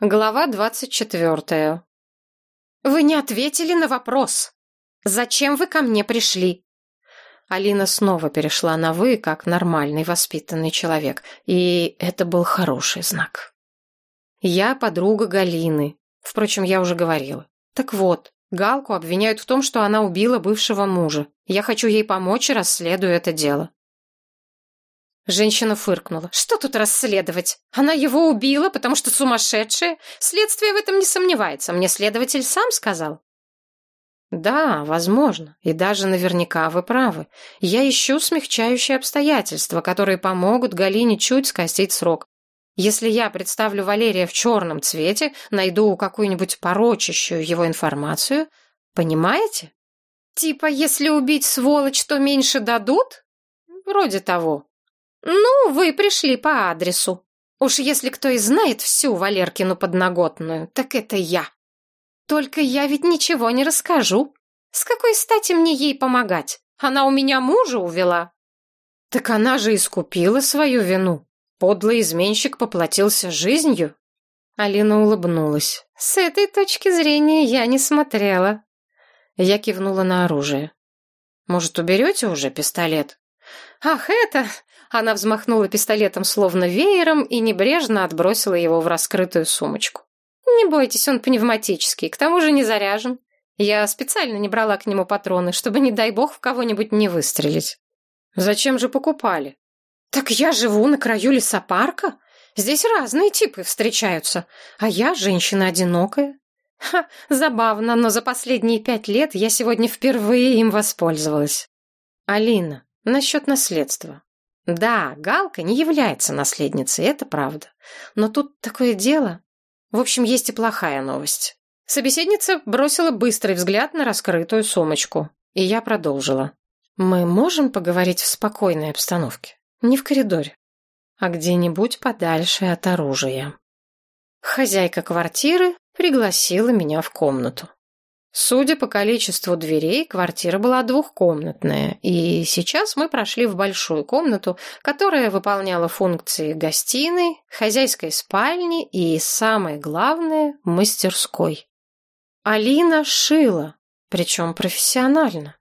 Глава двадцать четвертая. «Вы не ответили на вопрос. Зачем вы ко мне пришли?» Алина снова перешла на «вы», как нормальный воспитанный человек, и это был хороший знак. «Я подруга Галины. Впрочем, я уже говорила. Так вот, Галку обвиняют в том, что она убила бывшего мужа. Я хочу ей помочь, расследуя это дело. Женщина фыркнула. «Что тут расследовать? Она его убила, потому что сумасшедшая? Следствие в этом не сомневается. Мне следователь сам сказал». «Да, возможно. И даже наверняка вы правы. Я ищу смягчающие обстоятельства, которые помогут Галине чуть скостить срок. Если я представлю Валерия в черном цвете, найду какую-нибудь порочащую его информацию, понимаете? Типа, если убить сволочь, то меньше дадут? Вроде того. «Ну, вы пришли по адресу. Уж если кто и знает всю Валеркину подноготную, так это я. Только я ведь ничего не расскажу. С какой стати мне ей помогать? Она у меня мужа увела». «Так она же искупила свою вину. Подлый изменщик поплатился жизнью». Алина улыбнулась. «С этой точки зрения я не смотрела». Я кивнула на оружие. «Может, уберете уже пистолет?» «Ах, это... Она взмахнула пистолетом словно веером и небрежно отбросила его в раскрытую сумочку. «Не бойтесь, он пневматический, к тому же не заряжен. Я специально не брала к нему патроны, чтобы, не дай бог, в кого-нибудь не выстрелить». «Зачем же покупали?» «Так я живу на краю лесопарка. Здесь разные типы встречаются, а я женщина одинокая. Ха, забавно, но за последние пять лет я сегодня впервые им воспользовалась». «Алина, насчет наследства. Да, Галка не является наследницей, это правда. Но тут такое дело. В общем, есть и плохая новость. Собеседница бросила быстрый взгляд на раскрытую сумочку. И я продолжила. Мы можем поговорить в спокойной обстановке? Не в коридоре, а где-нибудь подальше от оружия. Хозяйка квартиры пригласила меня в комнату. Судя по количеству дверей, квартира была двухкомнатная, и сейчас мы прошли в большую комнату, которая выполняла функции гостиной, хозяйской спальни и, самое главное, мастерской. Алина шила, причем профессионально.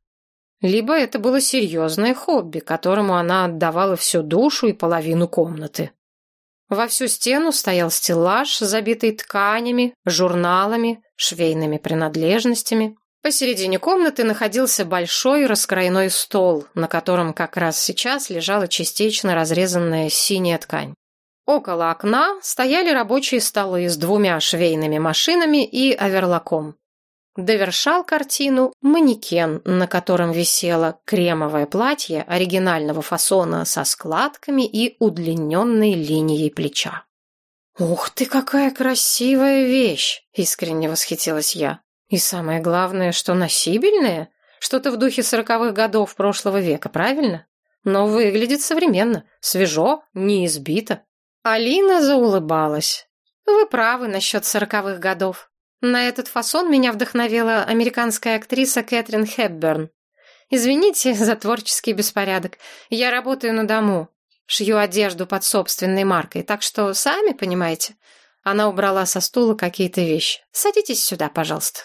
Либо это было серьезное хобби, которому она отдавала всю душу и половину комнаты. Во всю стену стоял стеллаж, забитый тканями, журналами, швейными принадлежностями. Посередине комнаты находился большой раскройной стол, на котором как раз сейчас лежала частично разрезанная синяя ткань. Около окна стояли рабочие столы с двумя швейными машинами и оверлоком. Довершал картину манекен, на котором висело кремовое платье оригинального фасона со складками и удлиненной линией плеча. «Ух ты, какая красивая вещь!» — искренне восхитилась я. «И самое главное, что носибельная? Что-то в духе сороковых годов прошлого века, правильно? Но выглядит современно, свежо, не избито». Алина заулыбалась. «Вы правы насчет сороковых годов. На этот фасон меня вдохновила американская актриса Кэтрин Хепберн. Извините за творческий беспорядок. Я работаю на дому. Шью одежду под собственной маркой, так что сами понимаете. Она убрала со стула какие-то вещи. Садитесь сюда, пожалуйста.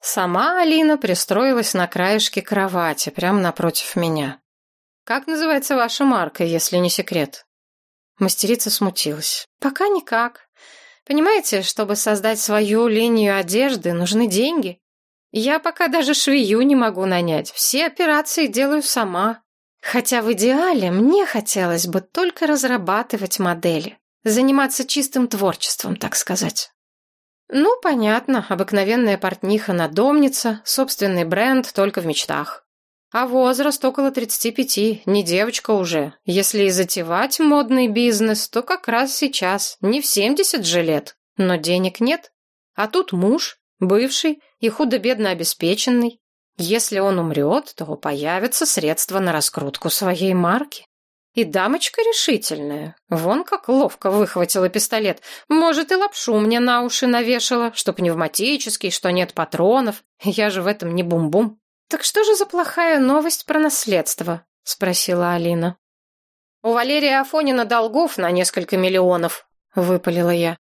Сама Алина пристроилась на краешке кровати, прямо напротив меня. «Как называется ваша марка, если не секрет?» Мастерица смутилась. «Пока никак. Понимаете, чтобы создать свою линию одежды, нужны деньги. Я пока даже швею не могу нанять. Все операции делаю сама. Хотя в идеале мне хотелось бы только разрабатывать модели. Заниматься чистым творчеством, так сказать. Ну, понятно, обыкновенная портниха-надомница, собственный бренд только в мечтах. А возраст около 35, не девочка уже. Если и затевать модный бизнес, то как раз сейчас, не в 70 же лет. Но денег нет. А тут муж, бывший и худо-бедно обеспеченный. Если он умрет, то появятся средства на раскрутку своей марки. И дамочка решительная. Вон как ловко выхватила пистолет. Может, и лапшу мне на уши навешала, что пневматический, что нет патронов. Я же в этом не бум-бум. «Так что же за плохая новость про наследство?» — спросила Алина. «У Валерия Афонина долгов на несколько миллионов», — выпалила я.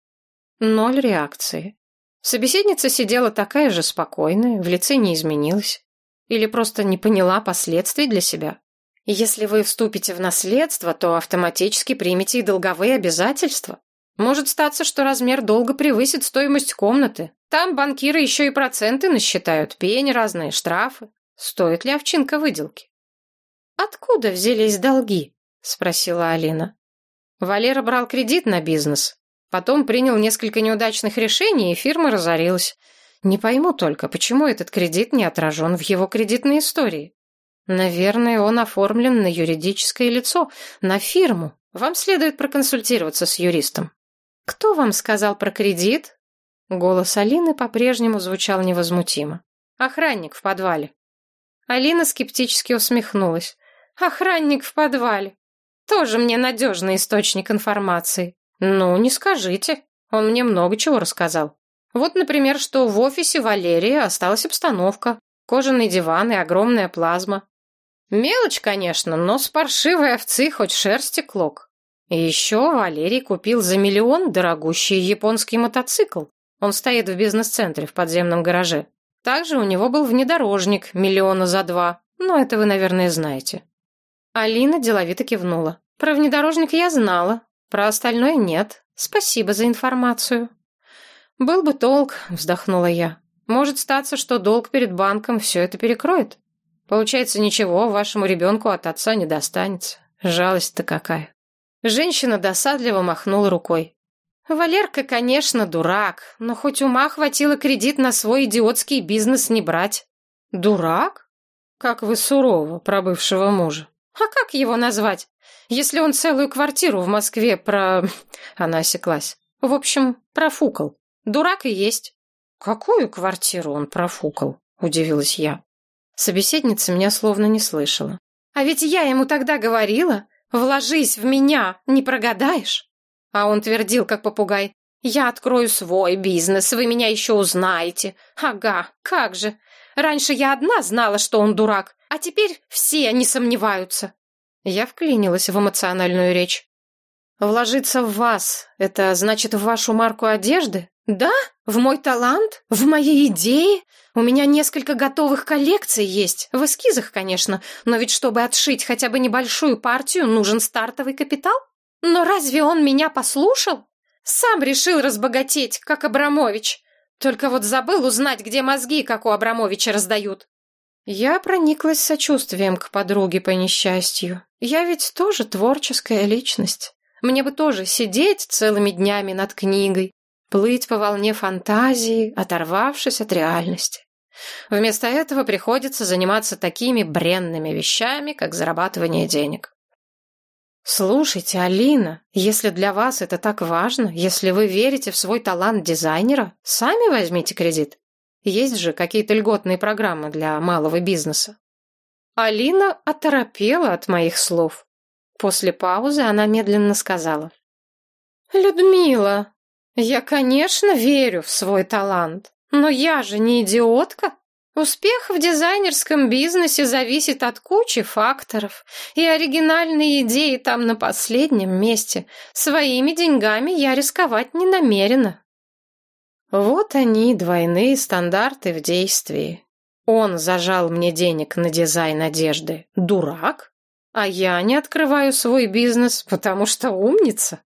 Ноль реакции. Собеседница сидела такая же спокойная, в лице не изменилась. Или просто не поняла последствий для себя. Если вы вступите в наследство, то автоматически примете и долговые обязательства. Может статься, что размер долга превысит стоимость комнаты. Там банкиры еще и проценты насчитают, пени разные, штрафы. Стоит ли овчинка выделки? «Откуда взялись долги?» — спросила Алина. Валера брал кредит на бизнес. Потом принял несколько неудачных решений, и фирма разорилась. Не пойму только, почему этот кредит не отражен в его кредитной истории. Наверное, он оформлен на юридическое лицо, на фирму. Вам следует проконсультироваться с юристом. Кто вам сказал про кредит? Голос Алины по-прежнему звучал невозмутимо. Охранник в подвале. Алина скептически усмехнулась. Охранник в подвале. Тоже мне надежный источник информации. Ну, не скажите. Он мне много чего рассказал. Вот, например, что в офисе Валерии осталась обстановка. Кожаный диван и огромная плазма. Мелочь, конечно, но с паршивой овцы хоть шерсти клок. И еще Валерий купил за миллион дорогущий японский мотоцикл. Он стоит в бизнес-центре в подземном гараже. Также у него был внедорожник миллиона за два. Но это вы, наверное, знаете. Алина деловито кивнула. Про внедорожник я знала, про остальное нет. Спасибо за информацию. Был бы толк, вздохнула я. Может статься, что долг перед банком все это перекроет. Получается, ничего вашему ребенку от отца не достанется. Жалость-то какая. Женщина досадливо махнула рукой. Валерка, конечно, дурак, но хоть ума хватило кредит на свой идиотский бизнес не брать. Дурак? Как вы сурово про бывшего мужа. А как его назвать? Если он целую квартиру в Москве про... Она осеклась. В общем, профукал. Дурак и есть. Какую квартиру он профукал? Удивилась я. Собеседница меня словно не слышала. А ведь я ему тогда говорила, вложись в меня, не прогадаешь. А он твердил, как попугай, я открою свой бизнес, вы меня еще узнаете. Ага, как же. Раньше я одна знала, что он дурак, а теперь все не сомневаются. Я вклинилась в эмоциональную речь. Вложиться в вас — это значит в вашу марку одежды? Да? В мой талант? В мои идеи? У меня несколько готовых коллекций есть. В эскизах, конечно. Но ведь чтобы отшить хотя бы небольшую партию, нужен стартовый капитал. Но разве он меня послушал? Сам решил разбогатеть, как Абрамович. Только вот забыл узнать, где мозги, как у Абрамовича, раздают. Я прониклась сочувствием к подруге по несчастью. Я ведь тоже творческая личность. Мне бы тоже сидеть целыми днями над книгой, плыть по волне фантазии, оторвавшись от реальности. Вместо этого приходится заниматься такими бренными вещами, как зарабатывание денег. Слушайте, Алина, если для вас это так важно, если вы верите в свой талант дизайнера, сами возьмите кредит. Есть же какие-то льготные программы для малого бизнеса. Алина оторопела от моих слов. После паузы она медленно сказала. «Людмила, я, конечно, верю в свой талант, но я же не идиотка. Успех в дизайнерском бизнесе зависит от кучи факторов, и оригинальные идеи там на последнем месте. Своими деньгами я рисковать не намерена». Вот они, двойные стандарты в действии. Он зажал мне денег на дизайн одежды. Дурак? А я не открываю свой бизнес, потому что умница.